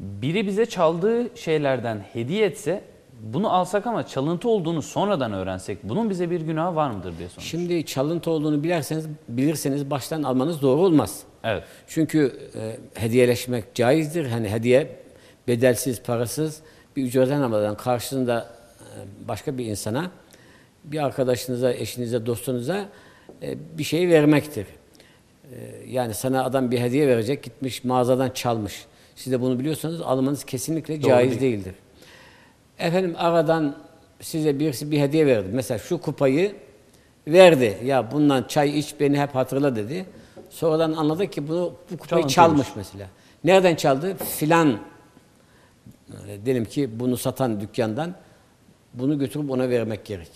Biri bize çaldığı şeylerden hediye etse bunu alsak ama çalıntı olduğunu sonradan öğrensek bunun bize bir günahı var mıdır diye soruyor. Şimdi çalıntı olduğunu bilerseniz, bilirseniz baştan almanız doğru olmaz. Evet. Çünkü e, hediyeleşmek caizdir. Hani hediye bedelsiz, parasız bir ücretten almadan karşılığında e, başka bir insana, bir arkadaşınıza, eşinize, dostunuza e, bir şey vermektir. E, yani sana adam bir hediye verecek, gitmiş mağazadan çalmış. Siz de bunu biliyorsanız almanız kesinlikle Doğru caiz değil. değildir. Efendim aradan size birisi bir hediye verdi. Mesela şu kupayı verdi. Ya bundan çay iç beni hep hatırla dedi. Sonradan anladı ki bunu bu kupayı Çalıntıymış. çalmış mesela. Nereden çaldı? Filan diyelim ki bunu satan dükkandan bunu götürüp ona vermek gerek.